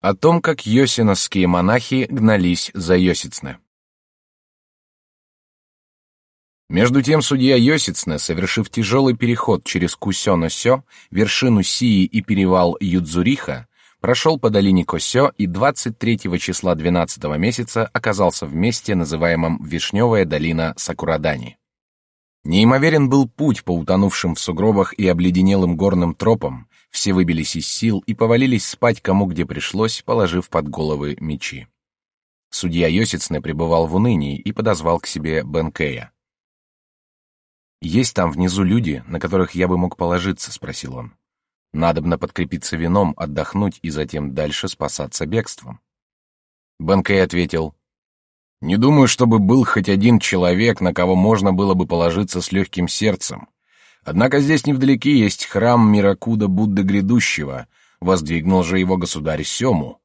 О том, как йосиновские монахи гнались за Йосицне. Между тем судья Йосицне, совершив тяжелый переход через Кусё-Носё, вершину Сии и перевал Юдзуриха, прошел по долине Косё и 23 числа 12 месяца оказался в месте, называемом Вишневая долина Сакурадани. Неимоверен был путь по утонувшим в сугробах и обледенелым горным тропам, все выбились из сил и повалились спать кому где пришлось, положив под головы мечи. Судья Йосицне пребывал в унынии и подозвал к себе Бенкея. «Есть там внизу люди, на которых я бы мог положиться?» — спросил он. «Надобно подкрепиться вином, отдохнуть и затем дальше спасаться бегством». Бенкей ответил, «Не думаю, чтобы был хоть один человек, на кого можно было бы положиться с легким сердцем. Однако здесь невдалеке есть храм Миракуда Будды Грядущего, воздвигнул же его государь Сему.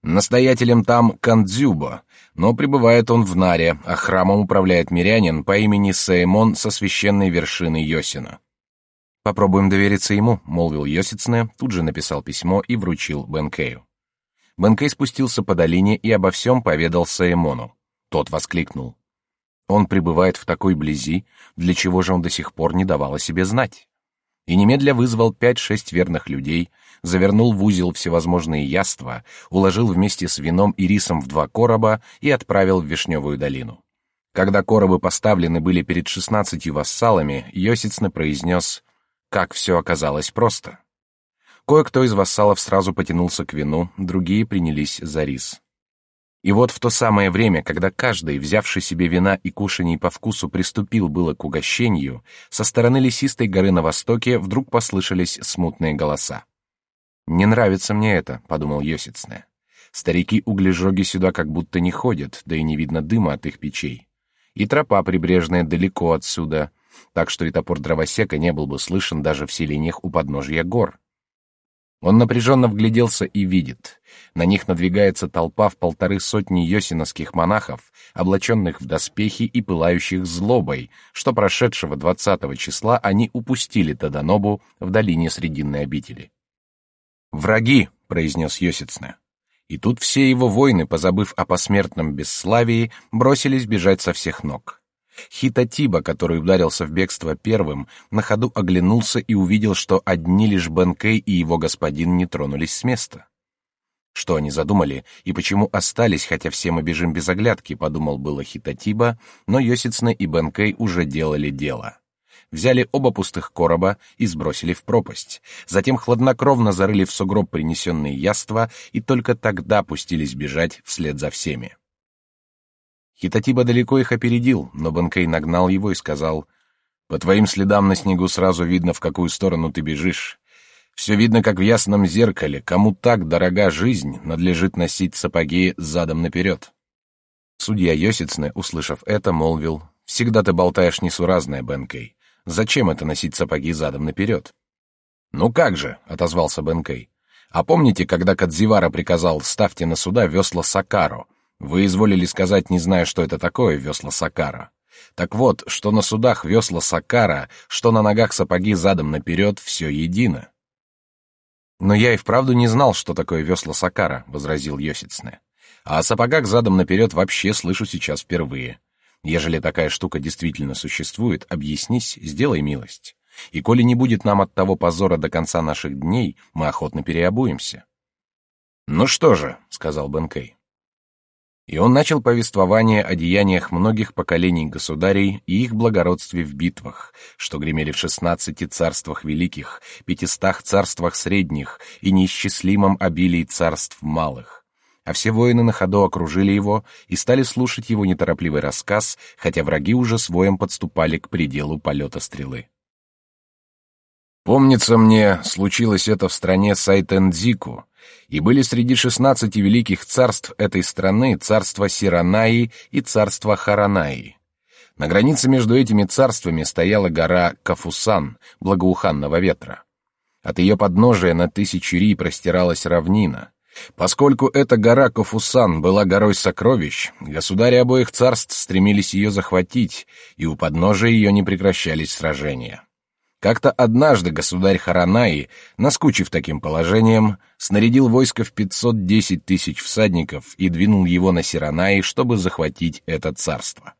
Настоятелем там Кандзюба, но пребывает он в Наре, а храмом управляет мирянин по имени Саэмон со священной вершины Йосина. «Попробуем довериться ему», — молвил Йосицне, тут же написал письмо и вручил Бенкею. Бенкей спустился по долине и обо всем поведал Саэмону. Тот воскликнул. Он пребывает в такой близи, для чего же он до сих пор не давал о себе знать? И немедля вызвал пять-шесть верных людей, завернул в узел всевозможные яства, уложил вместе с вином и рисом в два короба и отправил в Вишневую долину. Когда коробы поставлены были перед шестнадцатью вассалами, Йосицна произнес «Как все оказалось просто». Кое-кто из вассалов сразу потянулся к вину, другие принялись за рис. И вот в то самое время, когда каждый, взявший себе вина и кушаний по вкусу, приступил было к угощению, со стороны лесистой горы на востоке вдруг послышались смутные голоса. «Не нравится мне это», — подумал Йосицне. «Старики-углежоги сюда как будто не ходят, да и не видно дыма от их печей. И тропа прибрежная далеко отсюда, так что и топор дровосека не был бы слышен даже в селениях у подножья гор. Он напряженно вгляделся и видит. На них надвигается толпа в полторы сотни йосиновских монахов, облаченных в доспехи и пылающих злобой, что прошедшего двадцатого числа они упустили Таданобу в долине Срединной обители. «Враги!» — произнес Йосицне. И тут все его воины, позабыв о посмертном бесславии, бросились бежать со всех ног. Хитатиба, который ударился в бегство первым, на ходу оглянулся и увидел, что одни лишь Бенкей и его господин не тронулись с места. Что они задумали и почему остались, хотя все мы бежим без оглядки, подумал было Хитатиба, но Йосицна и Бенкей уже делали дело. Взяли оба пустых короба и сбросили в пропасть. Затем хладнокровно зарыли в сугроб принесенные яства и только тогда пустились бежать вслед за всеми. Хитатиба далеко их опередил, но Банкей нагнал его и сказал, «По твоим следам на снегу сразу видно, в какую сторону ты бежишь. Все видно, как в ясном зеркале. Кому так дорога жизнь, надлежит носить сапоги задом наперед». Судья Йосицне, услышав это, молвил, «Всегда ты болтаешь несуразное, Бенкей. Зачем это носить сапоги задом наперед?» «Ну как же», — отозвался Бенкей. «А помните, когда Кадзивара приказал «ставьте на суда весла Сакаро», вы изволили сказать, не зная, что это такое, весла Сакара. Так вот, что на судах весла Сакара, что на ногах сапоги задом наперед, все едино. Но я и вправду не знал, что такое весла Сакара, возразил Йосицне. А о сапогах задом наперед вообще слышу сейчас впервые. Ежели такая штука действительно существует, объяснись, сделай милость. И коли не будет нам от того позора до конца наших дней, мы охотно переобуемся. Ну что же, сказал Бенкей, и он начал повествование о деяниях многих поколений государей и их благородстве в битвах, что гремели в шестнадцати царствах великих, пятистах царствах средних и неисчислимом обилии царств малых. А все воины на ходу окружили его и стали слушать его неторопливый рассказ, хотя враги уже своим подступали к пределу полета стрелы. Помнится мне, случилось это в стране Сайтендзику, и были среди шестнадцати великих царств этой страны царство Сиранаи и царство Харанаи. На границе между этими царствами стояла гора Кафусан, благоуханного ветра. От ее подножия на тысячи ри простиралась равнина. Поскольку эта гора Кафусан была горой сокровищ, государи обоих царств стремились ее захватить, и у подножия ее не прекращались сражения. Как-то однажды государь Харанаи, наскучив таким положением, снарядил войско в 510 тысяч всадников и двинул его на Сиранаи, чтобы захватить это царство.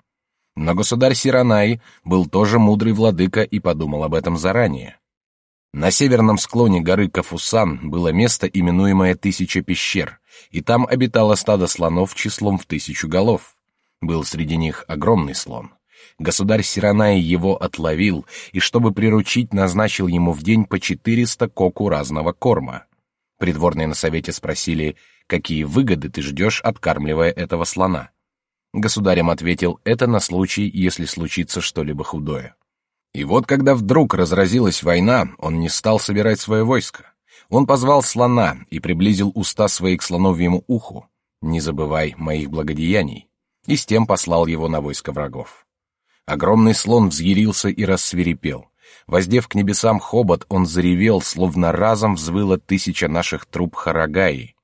Но государь Сиранаи был тоже мудрый владыка и подумал об этом заранее. На северном склоне горы Кафусан было место, именуемое Тысяча пещер, и там обитало стадо слонов числом в тысячу голов. Был среди них огромный слон. Государь Сиранай его отловил и, чтобы приручить, назначил ему в день по 400 коку разного корма. Придворные на совете спросили, какие выгоды ты ждешь, откармливая этого слона. Государем ответил, это на случай, если случится что-либо худое. И вот когда вдруг разразилась война, он не стал собирать свое войско. Он позвал слона и приблизил уста свои к слоновьему уху. «Не забывай моих благодеяний», и с тем послал его на войско врагов. Огромный слон взъярился и рассверепел. Воздев к небесам хобот, он заревел, словно разом взвыло тысяча наших труб Харагаи.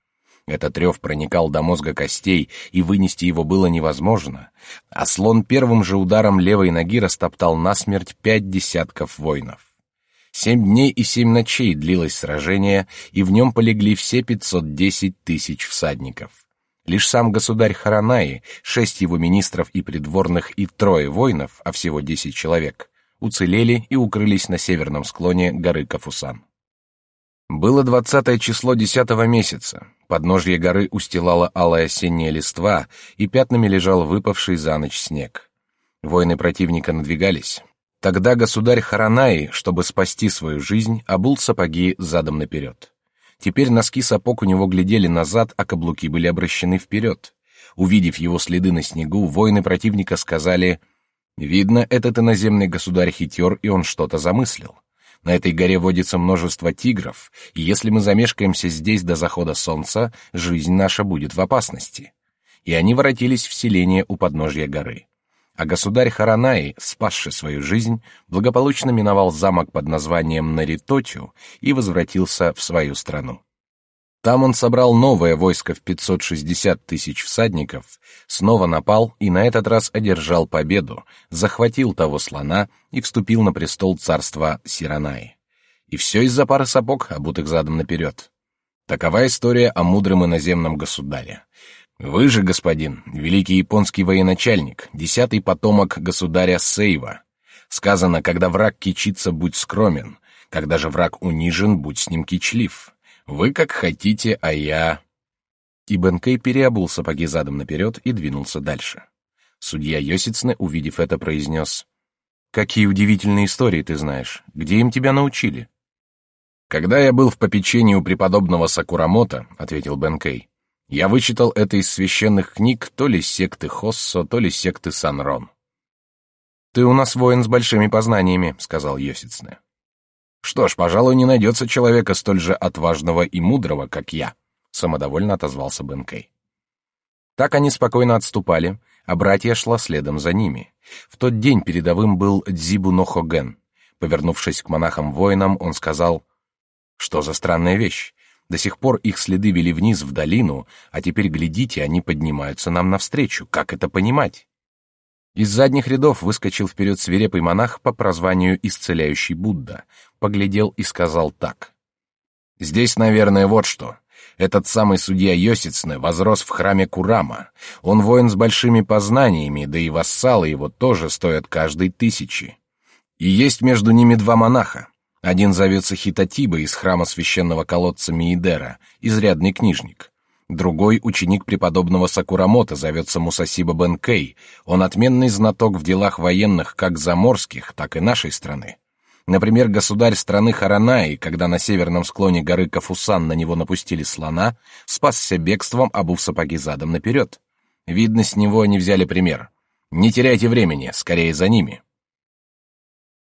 Этот рев проникал до мозга костей, и вынести его было невозможно, а слон первым же ударом левой ноги растоптал насмерть пять десятков воинов. Семь дней и семь ночей длилось сражение, и в нем полегли все пятьсот десять тысяч всадников. Лишь сам государь Харанаи, шесть его министров и придворных и трое воинов, а всего десять человек, уцелели и укрылись на северном склоне горы Кафусан. Было двадцатое число десятого месяца. Подножье горы устилала алая осенняя листва, и пятнами лежал выпавший за ночь снег. Воины противника надвигались. Тогда государь Харанаи, чтобы спасти свою жизнь, обул сапоги задом наперед. Теперь носки сапог у него глядели назад, а каблуки были обращены вперед. Увидев его следы на снегу, воины противника сказали, «Видно, этот иноземный государь хитер, и он что-то замыслил. На этой горе водится множество тигров, и если мы замешкаемся здесь до захода солнца, жизнь наша будет в опасности». И они воротились в селение у подножья горы а государь Харанаи, спасший свою жизнь, благополучно миновал замок под названием Наритотю и возвратился в свою страну. Там он собрал новое войско в 560 тысяч всадников, снова напал и на этот раз одержал победу, захватил того слона и вступил на престол царства Сиранаи. И все из-за пары сапог, обутых задом наперед. Такова история о мудром иноземном государе. Вы же, господин, великий японский военачальник, десятый потомок государя Сейва. Сказано, когда враг кичится, будь скромен, когда же враг унижен, будь с ним кичлив. Вы как хотите, а я...» И Бенкей переобул сапоги задом наперед и двинулся дальше. Судья Йосицне, увидев это, произнес, «Какие удивительные истории ты знаешь. Где им тебя научили?» «Когда я был в попечении у преподобного Сакурамота», — ответил Бенкей, я вычитал это из священных книг то ли секты Хоссо, то ли секты Санрон. «Ты у нас воин с большими познаниями», — сказал Йосицне. «Что ж, пожалуй, не найдется человека столь же отважного и мудрого, как я», — самодовольно отозвался Бенкей. Так они спокойно отступали, а братья шла следом за ними. В тот день передовым был Дзибу Нохоген. Повернувшись к монахам-воинам, он сказал, «Что за странная вещь? До сих пор их следы вели вниз в долину, а теперь, глядите, они поднимаются нам навстречу. Как это понимать? Из задних рядов выскочил вперед свирепый монах по прозванию «Исцеляющий Будда», поглядел и сказал так. «Здесь, наверное, вот что. Этот самый судья Йосицне возрос в храме Курама. Он воин с большими познаниями, да и вассалы его тоже стоят каждой тысячи. И есть между ними два монаха. Один зовется Хитатиба из храма священного колодца Миидера, изрядный книжник. Другой — ученик преподобного Сакурамота, зовется Мусасиба Бенкей. Он отменный знаток в делах военных как заморских, так и нашей страны. Например, государь страны Харанаи, когда на северном склоне горы Кафусан на него напустили слона, спасся бегством, обув сапоги задом наперед. Видно, с него они взяли пример. Не теряйте времени, скорее за ними.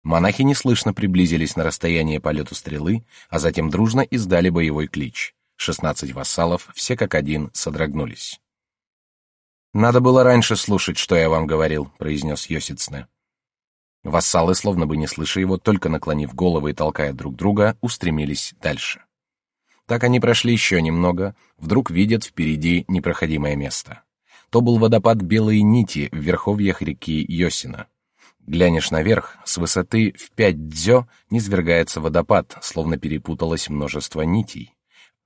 Монахи неслышно приблизились на расстояние полету стрелы, а затем дружно издали боевой клич. Шестнадцать вассалов, все как один, содрогнулись. «Надо было раньше слушать, что я вам говорил», — произнес Йосицне. Вассалы, словно бы не слыша его, только наклонив головы и толкая друг друга, устремились дальше. Так они прошли еще немного, вдруг видят впереди непроходимое место. То был водопад Белой Нити в верховьях реки Йосина. Глянешь наверх, с высоты в пять дзё низвергается водопад, словно перепуталось множество нитей.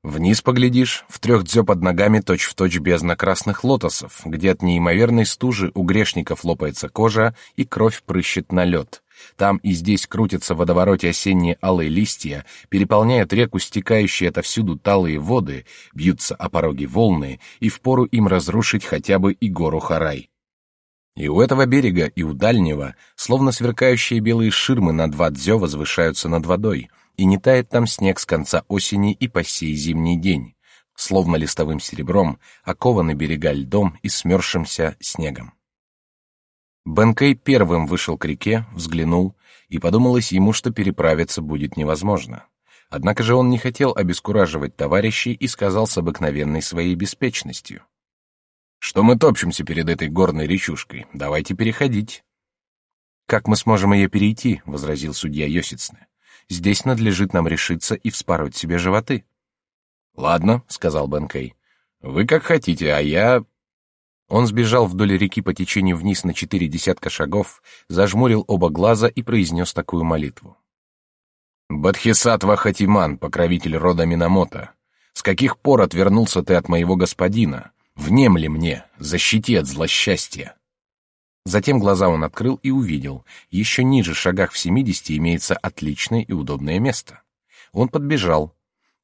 Вниз поглядишь, в трех дзё под ногами точь-в-точь бездна красных лотосов, где от неимоверной стужи у грешников лопается кожа и кровь прыщет на лед. Там и здесь крутятся в водовороте осенние алые листья, переполняют реку стекающие отовсюду талые воды, бьются о пороги волны, и впору им разрушить хотя бы и гору Харай. И у этого берега, и у дальнего, словно сверкающие белые ширмы на два дзё возвышаются над водой — и не тает там снег с конца осени и по сей зимний день, словно листовым серебром окованы берега льдом и смерзшимся снегом. Бенкей первым вышел к реке, взглянул, и подумалось ему, что переправиться будет невозможно. Однако же он не хотел обескураживать товарищей и сказал с обыкновенной своей беспечностью. «Что мы топчемся перед этой горной речушкой? Давайте переходить». «Как мы сможем ее перейти?» — возразил судья Йосицне. Здесь надлежит нам решиться и вспороть себе животы. Ладно, сказал Бенкей. Вы как хотите, а я Он сбежал вдоль реки по течению вниз на четыре десятка шагов, зажмурил оба глаза и произнес такую молитву. Бадхисатва Хатиман, покровитель рода Минамото, с каких пор отвернулся ты от моего господина? Внемли мне, защити от злосчастья. Затем глаза он открыл и увидел. Еще ниже, шагах в семидесяти, имеется отличное и удобное место. Он подбежал.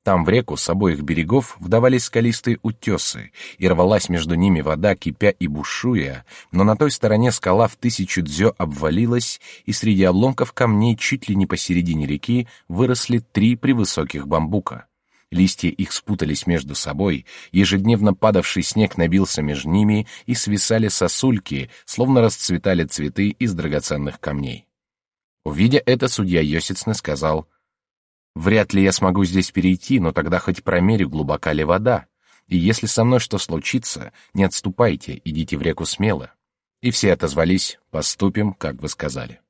Там в реку с обоих берегов вдавались скалистые утесы, и рвалась между ними вода, кипя и бушуя, но на той стороне скала в тысячу дзё обвалилась, и среди обломков камней чуть ли не посередине реки выросли три превысоких бамбука. Листья их спутались между собой, ежедневно падавший снег набился между ними, и свисали сосульки, словно расцветали цветы из драгоценных камней. Увидя это, судья Йосицны сказал, «Вряд ли я смогу здесь перейти, но тогда хоть промерю, глубока ли вода. И если со мной что случится, не отступайте, идите в реку смело». И все отозвались, «Поступим, как вы сказали».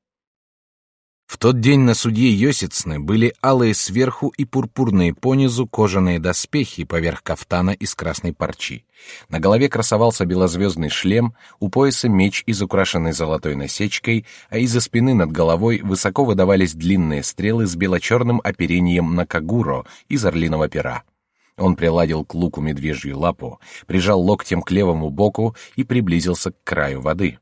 В тот день на судье Йосицны были алые сверху и пурпурные понизу кожаные доспехи поверх кафтана из красной парчи. На голове красовался белозвездный шлем, у пояса меч из украшенной золотой насечкой, а из-за спины над головой высоко выдавались длинные стрелы с бело-черным оперением на кагуро из орлиного пера. Он приладил к луку медвежью лапу, прижал локтем к левому боку и приблизился к краю воды.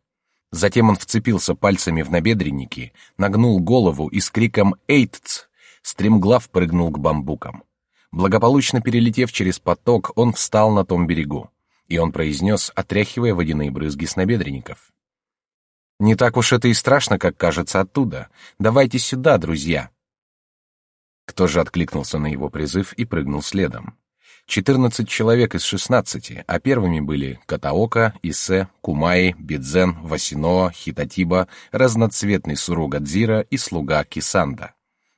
Затем он вцепился пальцами в набедренники, нагнул голову и с криком «Эйтц!» стремглав прыгнул к бамбукам. Благополучно перелетев через поток, он встал на том берегу, и он произнес, отряхивая водяные брызги с набедренников. «Не так уж это и страшно, как кажется оттуда. Давайте сюда, друзья!» Кто же откликнулся на его призыв и прыгнул следом? 14 человек из 16, а первыми были Катаока, Исе, Кумаи, Бидзен, Васиноа, Хитатиба, разноцветный Суругадзира и слуга Кисанда.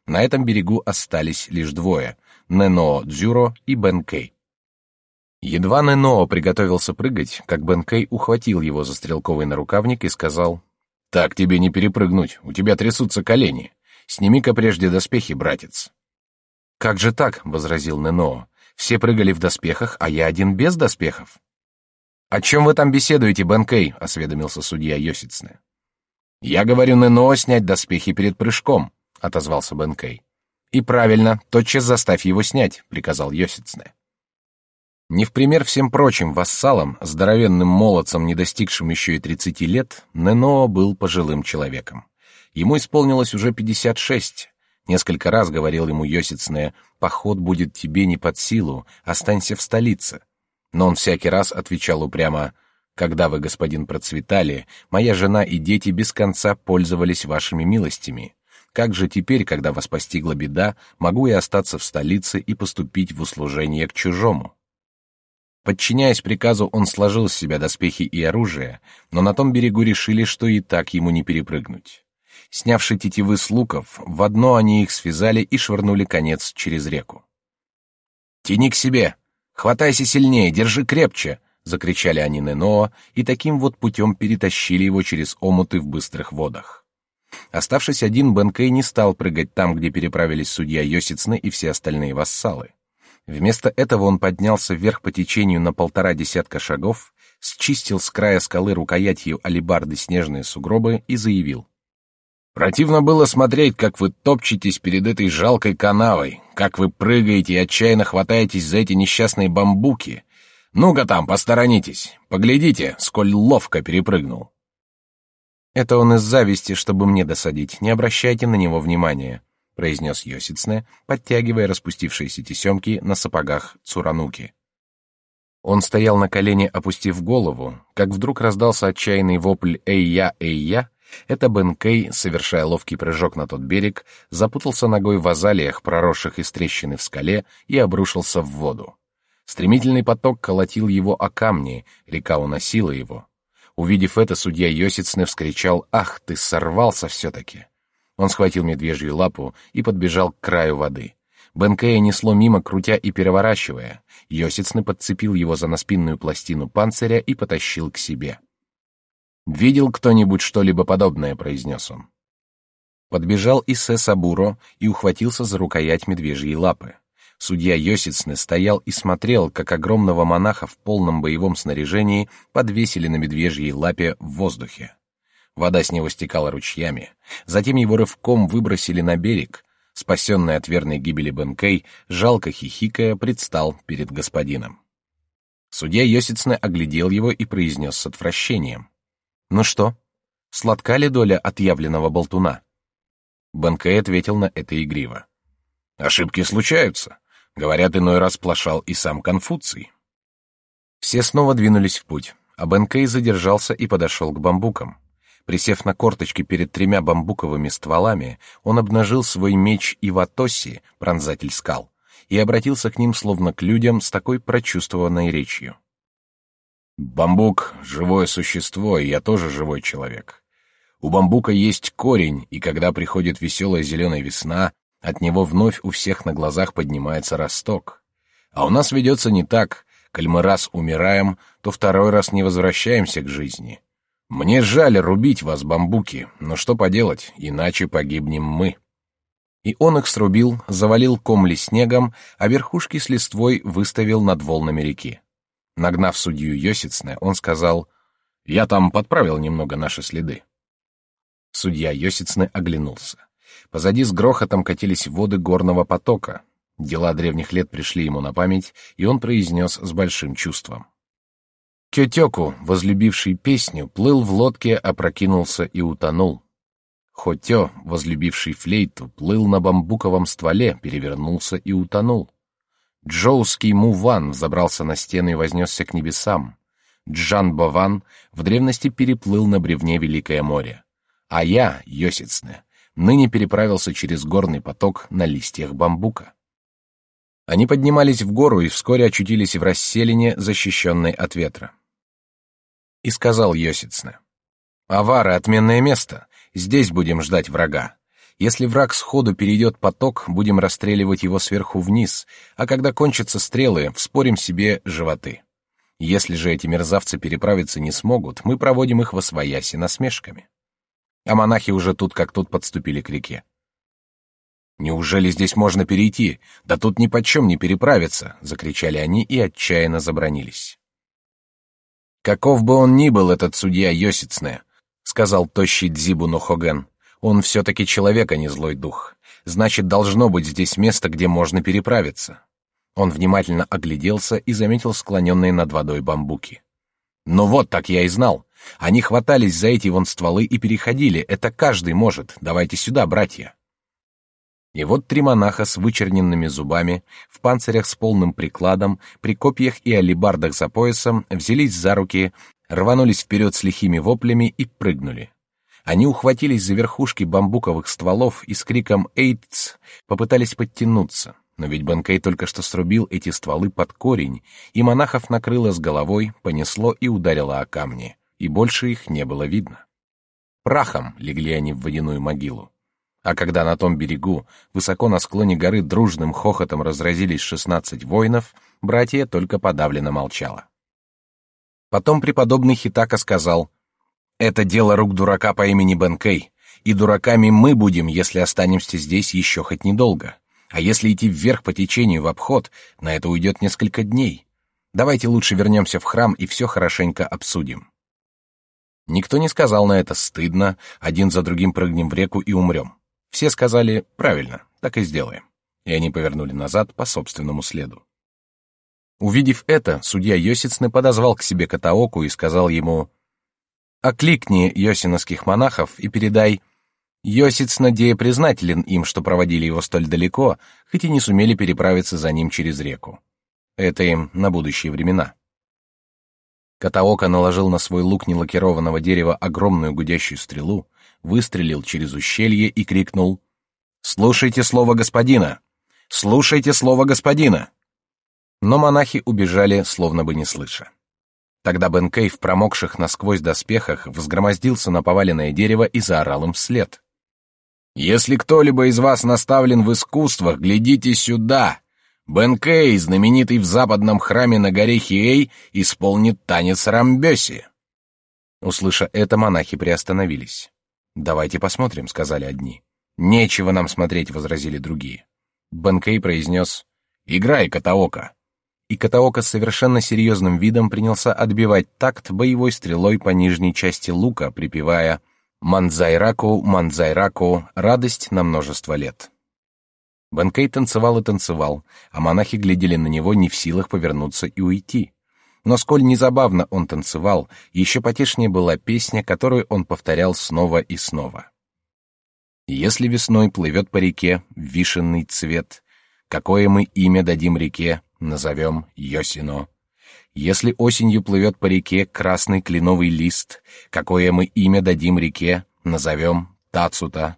На этом берегу остались лишь двое — Неноо Дзюро и Бенкей. Едва Неноо приготовился прыгать, как Бенкей ухватил его за стрелковый нарукавник и сказал, «Так тебе не перепрыгнуть, у тебя трясутся колени. Сними-ка прежде доспехи, братец». «Как же так?» — возразил Неноо. Все прыгали в доспехах, а я один без доспехов. О чем вы там беседуете, Бенкей? осведомился судья Йосицне. Я говорю Нено снять доспехи перед прыжком, отозвался Бенкей. И правильно, тотчас заставь его снять, приказал Йосицне. Не в пример всем прочим вассалам, здоровенным молодцам, не достигшим еще и тридцати лет, Нено был пожилым человеком. Ему исполнилось уже пятьдесят шесть, Несколько раз говорил ему Йосицне, поход будет тебе не под силу, останься в столице. Но он всякий раз отвечал упрямо, когда вы, господин, процветали, моя жена и дети без конца пользовались вашими милостями. Как же теперь, когда вас постигла беда, могу я остаться в столице и поступить в услужение к чужому? Подчиняясь приказу, он сложил с себя доспехи и оружие, но на том берегу решили, что и так ему не перепрыгнуть. Снявши тетивы с луков, в одно они их связали и швырнули конец через реку. «Тяни к себе! Хватайся сильнее, держи крепче!» — закричали они Неноа, и таким вот путем перетащили его через омуты в быстрых водах. Оставшись один, Бенкей не стал прыгать там, где переправились судья Йосицны и все остальные вассалы. Вместо этого он поднялся вверх по течению на полтора десятка шагов, счистил с края скалы рукоятью алебарды снежные сугробы и заявил. Противно было смотреть, как вы топчетесь перед этой жалкой канавой, как вы прыгаете и отчаянно хватаетесь за эти несчастные бамбуки. Ну-ка там, посторонитесь, поглядите, сколь ловко перепрыгнул. Это он из зависти, чтобы мне досадить. Не обращайте на него внимания, произнес Йосицне, подтягивая распустившиеся тесемки на сапогах Цурануки. Он стоял на колене, опустив голову, как вдруг раздался отчаянный вопль «Эй-я, эй-я!» Это Бен Кей, совершая ловкий прыжок на тот берег, запутался ногой в азалиях, проросших из трещины в скале, и обрушился в воду. Стремительный поток колотил его о камни, река уносила его. Увидев это, судья Йосицне вскричал «Ах, ты сорвался все-таки!» Он схватил медвежью лапу и подбежал к краю воды. Бенкея несло мимо, крутя и переворачивая. Йосицне подцепил его за наспинную пластину панциря и потащил к себе. «Видел кто-нибудь что-либо подобное?» — произнес он. Подбежал Иссе Сабуро и ухватился за рукоять медвежьей лапы. Судья Йосицны стоял и смотрел, как огромного монаха в полном боевом снаряжении подвесили на медвежьей лапе в воздухе. Вода с него стекала ручьями. Затем его рывком выбросили на берег. Спасенный от верной гибели Бенкей, жалко хихикая, предстал перед господином. Судья Йосицны оглядел его и произнес с отвращением. «Ну что, сладка ли доля отъявленного болтуна?» Бенкей ответил на это игриво. «Ошибки случаются. Говорят, иной раз плашал и сам Конфуций». Все снова двинулись в путь, а Бенкей задержался и подошел к бамбукам. Присев на корточки перед тремя бамбуковыми стволами, он обнажил свой меч Иватоси, пронзатель скал, и обратился к ним словно к людям с такой прочувствованной речью. «Бамбук — живое существо, и я тоже живой человек. У бамбука есть корень, и когда приходит веселая зеленая весна, от него вновь у всех на глазах поднимается росток. А у нас ведется не так. Коль мы раз умираем, то второй раз не возвращаемся к жизни. Мне жаль рубить вас, бамбуки, но что поделать, иначе погибнем мы. И он их срубил, завалил комли снегом, а верхушки с листвой выставил над волнами реки. Нагнав судью Йосицне, он сказал, «Я там подправил немного наши следы». Судья Йосицне оглянулся. Позади с грохотом катились воды горного потока. Дела древних лет пришли ему на память, и он произнес с большим чувством. Кётёку, возлюбивший песню, плыл в лодке, опрокинулся и утонул. Хотё, возлюбивший флейту, плыл на бамбуковом стволе, перевернулся и утонул. Джоуский Муван забрался на стену и вознесся к небесам. Джан Баван в древности переплыл на бревне Великое море. А я, Йосицне, ныне переправился через горный поток на листьях бамбука. Они поднимались в гору и вскоре очутились в расселине, защищенной от ветра. И сказал Йосицне, «Авары — отменное место, здесь будем ждать врага. Если враг сходу перейдет поток, будем расстреливать его сверху вниз, а когда кончатся стрелы, вспорим себе животы. Если же эти мерзавцы переправиться не смогут, мы проводим их во свояси насмешками» а монахи уже тут как тут подступили к реке. «Неужели здесь можно перейти? Да тут ни почем не переправиться!» — закричали они и отчаянно забронились. «Каков бы он ни был, этот судья Йосицне», — сказал тощий Дзибу Нохоген, — «он все-таки человек, а не злой дух. Значит, должно быть здесь место, где можно переправиться». Он внимательно огляделся и заметил склоненные над водой бамбуки. «Ну вот, так я и знал. Они хватались за эти вон стволы и переходили. Это каждый может. Давайте сюда, братья. И вот три монаха с вычерненными зубами, в панцирях с полным прикладом, при копьях и алебардах за поясом, взялись за руки, рванулись вперед с лихими воплями и прыгнули. Они ухватились за верхушки бамбуковых стволов и с криком «Эйтс!» попытались подтянуться. Но ведь Бенкей только что срубил эти стволы под корень, и монахов накрыло с головой, понесло и ударило о камни и больше их не было видно. Прахом легли они в водяную могилу. А когда на том берегу, высоко на склоне горы, дружным хохотом разразились шестнадцать воинов, братья только подавленно молчало. Потом преподобный Хитака сказал, «Это дело рук дурака по имени Бенкей, и дураками мы будем, если останемся здесь еще хоть недолго. А если идти вверх по течению в обход, на это уйдет несколько дней. Давайте лучше вернемся в храм и все хорошенько обсудим». Никто не сказал на это стыдно, один за другим прыгнем в реку и умрем. Все сказали «правильно, так и сделаем». И они повернули назад по собственному следу. Увидев это, судья Йосицны подозвал к себе Катаоку и сказал ему «Окликни йосиновских монахов и передай, Йосиц Надея признателен им, что проводили его столь далеко, хоть и не сумели переправиться за ним через реку. Это им на будущие времена». Катаока наложил на свой лук нелакированного дерева огромную гудящую стрелу, выстрелил через ущелье и крикнул «Слушайте слово господина! Слушайте слово господина!» Но монахи убежали, словно бы не слыша. Тогда Бенкей в промокших насквозь доспехах взгромоздился на поваленное дерево и заорал им вслед. «Если кто-либо из вас наставлен в искусствах, глядите сюда! Бенкей, знаменитый в западном храме на горе Хиэй, исполнит танец Рамбёси. Услыша это, монахи приостановились. «Давайте посмотрим», — сказали одни. «Нечего нам смотреть», — возразили другие. Бенкей произнес «Играй, Катаока». И Катаока с совершенно серьезным видом принялся отбивать такт боевой стрелой по нижней части лука, припевая «Манзайраку, манзайраку, радость на множество лет». Банкей танцевал и танцевал, а монахи глядели на него не в силах повернуться и уйти. Но сколь незабавно он танцевал, еще потешнее была песня, которую он повторял снова и снова. «Если весной плывет по реке вишенный цвет, какое мы имя дадим реке, назовем Йосино. Если осенью плывет по реке красный кленовый лист, какое мы имя дадим реке, назовем Тацута.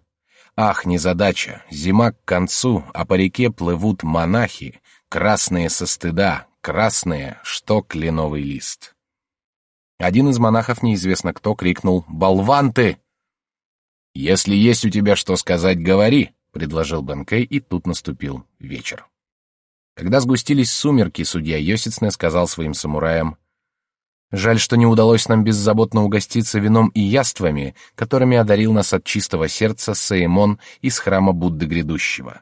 Ах, незадача, зима к концу, а по реке плывут монахи, красные со стыда, красные, что кленовый лист. Один из монахов, неизвестно кто, крикнул «Болван ты!» «Если есть у тебя что сказать, говори», — предложил Бенкей, и тут наступил вечер. Когда сгустились сумерки, судья Йосицне сказал своим самураям Жаль, что не удалось нам беззаботно угоститься вином и яствами, которыми одарил нас от чистого сердца Саимон из храма Будды Грядущего.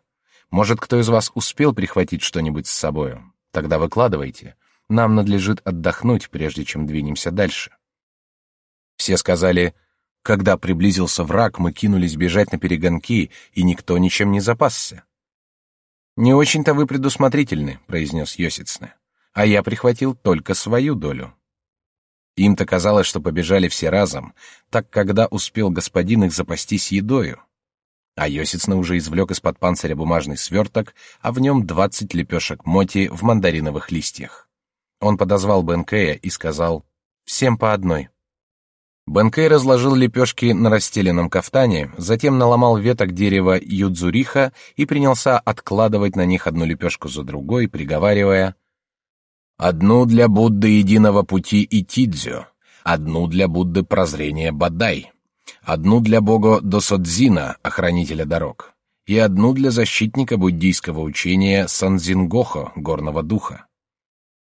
Может, кто из вас успел прихватить что-нибудь с собою? Тогда выкладывайте. Нам надлежит отдохнуть, прежде чем двинемся дальше. Все сказали, когда приблизился враг, мы кинулись бежать на перегонки, и никто ничем не запасся. Не очень-то вы предусмотрительны, произнес Йосицне. А я прихватил только свою долю. Им-то казалось, что побежали все разом, так когда успел господин их запастись едою. А Йосицна уже извлек из-под панциря бумажный сверток, а в нем двадцать лепешек моти в мандариновых листьях. Он подозвал Бенкея и сказал «Всем по одной». Бенкей разложил лепешки на расстеленном кафтане, затем наломал веток дерева юдзуриха и принялся откладывать на них одну лепешку за другой, приговаривая Одну для Будды единого пути и Тидзю, одну для Будды прозрения Бадай, одну для бога Досодзина, охранителя дорог, и одну для защитника буддийского учения Санзингохо, горного духа.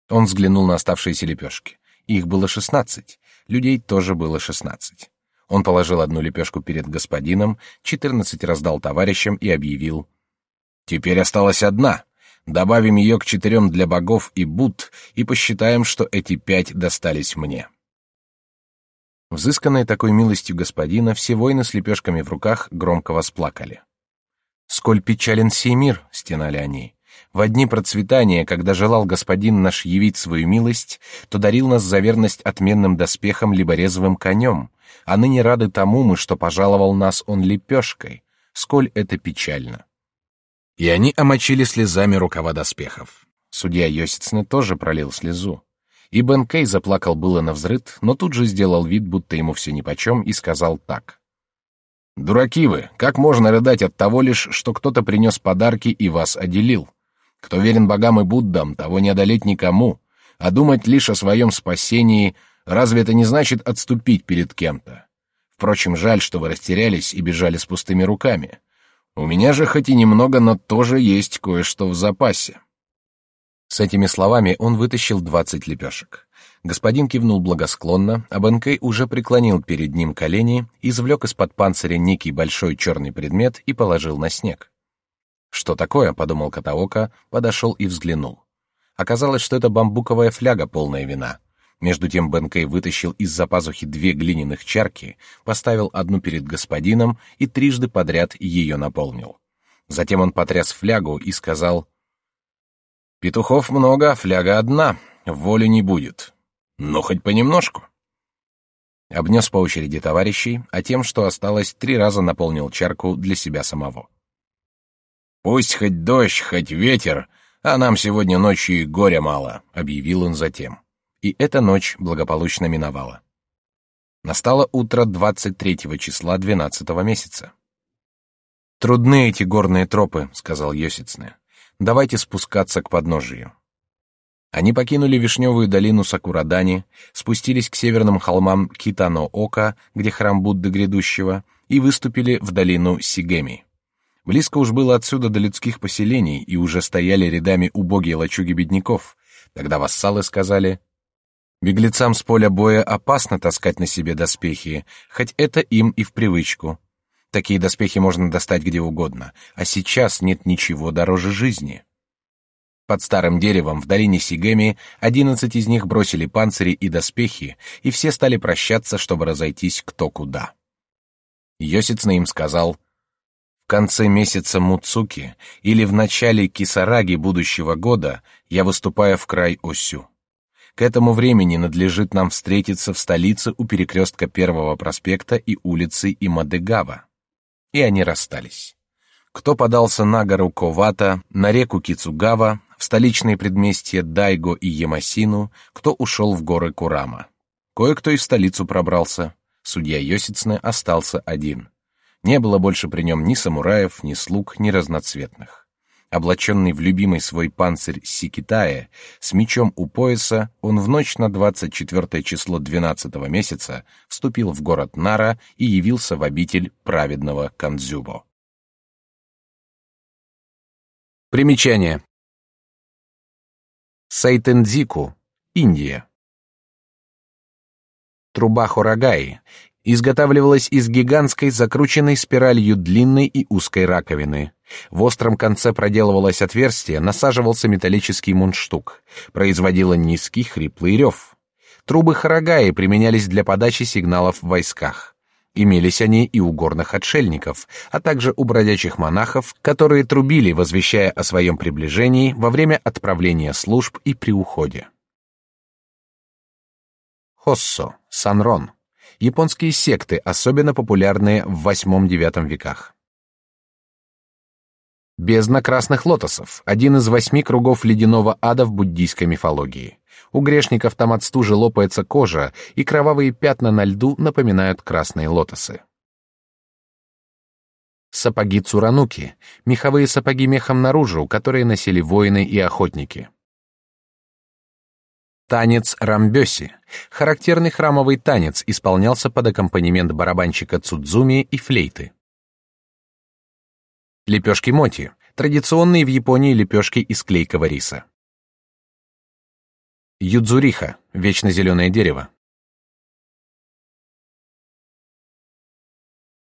Он взглянул на оставшиеся лепешки. Их было шестнадцать, людей тоже было шестнадцать. Он положил одну лепешку перед господином, четырнадцать раздал товарищам и объявил. «Теперь осталась одна, добавим ее к четырем для богов и Будд и посчитаем, что эти пять достались мне. Взысканные такой милостью господина, все воины с лепешками в руках громко восплакали. «Сколь печален сей мир!» — стенали они. «В дни процветания, когда желал господин наш явить свою милость, то дарил нас за верность отменным доспехам либо резвым конем, а ныне рады тому мы, что пожаловал нас он лепешкой. Сколь это печально!» И они омочили слезами рукава доспехов. Судья Йосицны тоже пролил слезу. И Бен Кей заплакал было на взрыд, но тут же сделал вид, будто ему все нипочем, и сказал так. «Дураки вы! Как можно рыдать от того лишь, что кто-то принес подарки и вас отделил? Кто верен богам и Буддам, того не одолеть никому, а думать лишь о своем спасении, разве это не значит отступить перед кем-то? Впрочем, жаль, что вы растерялись и бежали с пустыми руками. У меня же хоть и немного, но тоже есть кое-что в запасе. С этими словами он вытащил двадцать лепешек. Господин кивнул благосклонно, а Бенкей уже преклонил перед ним колени, извлек из-под панциря некий большой черный предмет и положил на снег. «Что такое?» — подумал Катаока, подошел и взглянул. Оказалось, что это бамбуковая фляга, полная вина. Между тем Бенкей вытащил из-за пазухи две глиняных чарки, поставил одну перед господином и трижды подряд ее наполнил. Затем он потряс флягу и сказал: "Петухов много, фляга одна, воли не будет. Но хоть понемножку". Обнес по очереди товарищей, а тем, что осталось, три раза наполнил чарку для себя самого. Пусть хоть дождь, хоть ветер, а нам сегодня ночью и горя мало, объявил он затем и эта ночь благополучно миновала. Настало утро 23 числа 12 месяца. «Трудны эти горные тропы», — сказал Йосицне. «Давайте спускаться к подножию». Они покинули вишневую долину Сакурадани, спустились к северным холмам Китано-Ока, где храм Будды Грядущего, и выступили в долину Сигеми. Близко уж было отсюда до людских поселений, и уже стояли рядами убогие лачуги бедняков. Тогда вассалы сказали Беглецам с поля боя опасно таскать на себе доспехи, хоть это им и в привычку. Такие доспехи можно достать где угодно, а сейчас нет ничего дороже жизни. Под старым деревом в долине Сигеми одиннадцать из них бросили панцири и доспехи, и все стали прощаться, чтобы разойтись кто куда. Йосицна им сказал, «В конце месяца Муцуки или в начале Кисараги будущего года я выступаю в край Осю. К этому времени надлежит нам встретиться в столице у перекрестка Первого проспекта и улицы Имадегава. И они расстались. Кто подался на гору Ковата, на реку Кицугава, в столичные предместья Дайго и Ямасину, кто ушел в горы Курама. Кое-кто и в столицу пробрался. Судья Йосицне остался один. Не было больше при нем ни самураев, ни слуг, ни разноцветных облаченный в любимый свой панцирь Сикитая, с мечом у пояса, он в ночь на 24 число 12 месяца вступил в город Нара и явился в обитель праведного Кандзюбо. Примечание. Сайтендзику, Индия. Труба Хорагаи изготавливалась из гигантской закрученной спиралью длинной и узкой раковины. В остром конце проделывалось отверстие, насаживался металлический мундштук. Производило низкий хриплый рев. Трубы Харагаи применялись для подачи сигналов в войсках. Имелись они и у горных отшельников, а также у бродячих монахов, которые трубили, возвещая о своем приближении во время отправления служб и при уходе. Хоссо, Санрон. Японские секты, особенно популярные в VIII-IX веках. Бездна красных лотосов — один из восьми кругов ледяного ада в буддийской мифологии. У грешников там от стужи лопается кожа, и кровавые пятна на льду напоминают красные лотосы. Сапоги цурануки — меховые сапоги мехом наружу, которые носили воины и охотники. Танец рамбёси — характерный храмовый танец, исполнялся под аккомпанемент барабанщика цудзуми и флейты. Лепешки моти — традиционные в Японии лепешки из клейкого риса. Юдзуриха — вечно зеленое дерево.